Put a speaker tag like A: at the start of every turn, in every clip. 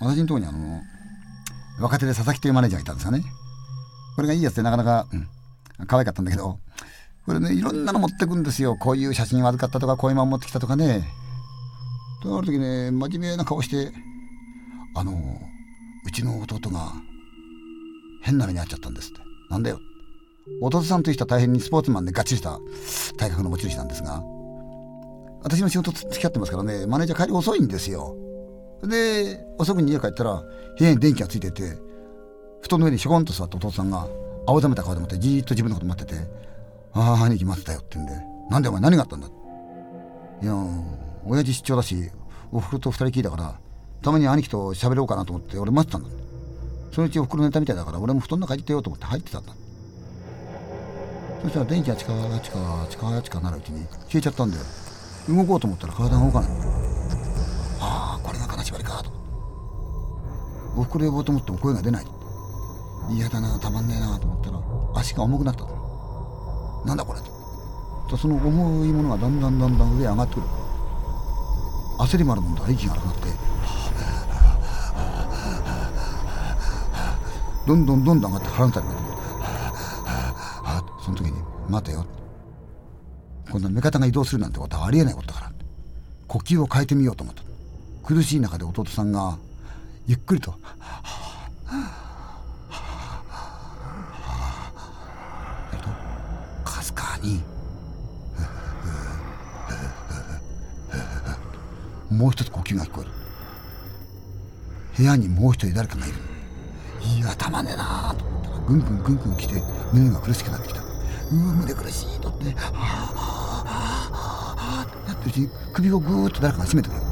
A: 私のとこにあの若手で佐々木というマネージャーがいたんですよね。これがいいやつでなかなか、うん、可愛かったんだけどこれねいろんなの持ってくんですよ。こういう写真を預かったとかこういうもの持ってきたとかね。とある時ね真面目な顔してあのうちの弟が変な目に遭っちゃったんですって。なんだよ。弟さんという人は大変にスポーツマンでがっちりした体格の持ち主なんですが私の仕事付き合ってますからねマネージャー帰り遅いんですよ。で遅くに家帰ったら部屋に電気がついてて布団の上にしょこんと座った弟さんが青ざめた顔でもってじーっと自分のこと待ってて「ああ兄貴待ってたよ」って言うんで「なんでお前何があったんだ?」いや親父出張だしおふくろと二人聞いたからたまに兄貴と喋ろうかなと思って俺待ってたんだ。そのうちおふくろ寝たみたいだから俺も布団の中入ってようと思って入ってたんだ。そしたら電気がチカチカチカチカなるうちに消えちゃったんだよ。動こうと思ったら体が動かない。おふくろ呼ぼうと思っても声が出ない。嫌だなたまんねえなと思ったら足が重くなったなんだこれと。その重いものがだんだんだんだん上上がってくる。焦りもあるもんだ息が荒くなって。どんどんどんどん上がって腹のたりに。なってその時に「待てよ」こんな目方が移動するなんてことはありえないことだから。呼吸を変えてみようと思った。苦しい中で弟さんがゆっくりと「えっとかすかに。もう一つ呼吸が聞こえる。部屋にもう一人誰かがいる。いやたまねえなと思ったらぐんぐんぐんぐん来て胸が苦しくなってきた。うわ胸苦しいとってはあはあはあってやってるうちに首をぐーっと誰かが締めてくる。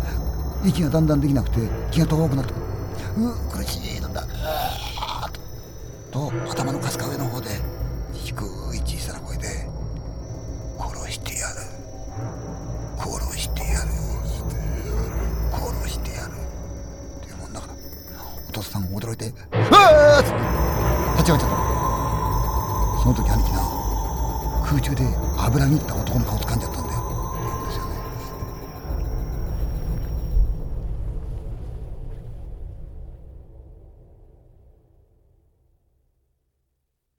A: 息がだんだんできなくて気が遠くなってくる。う苦しいとだ。と頭のかすか上の方で低い小さな声で「殺してやる。殺してやる。殺してやる」っていうもんだからお父さん驚いて「ああ!」って。立ち上がっちゃった。その時兄貴が空中で油にった男の顔掴んじゃったんで。